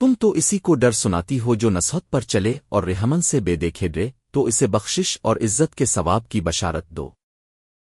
تم تو اسی کو ڈر سناتی ہو جو نصحت پر چلے اور رحمن سے بے دیکھے ڈرے، تو اسے بخشش اور عزت کے ثواب کی بشارت دو۔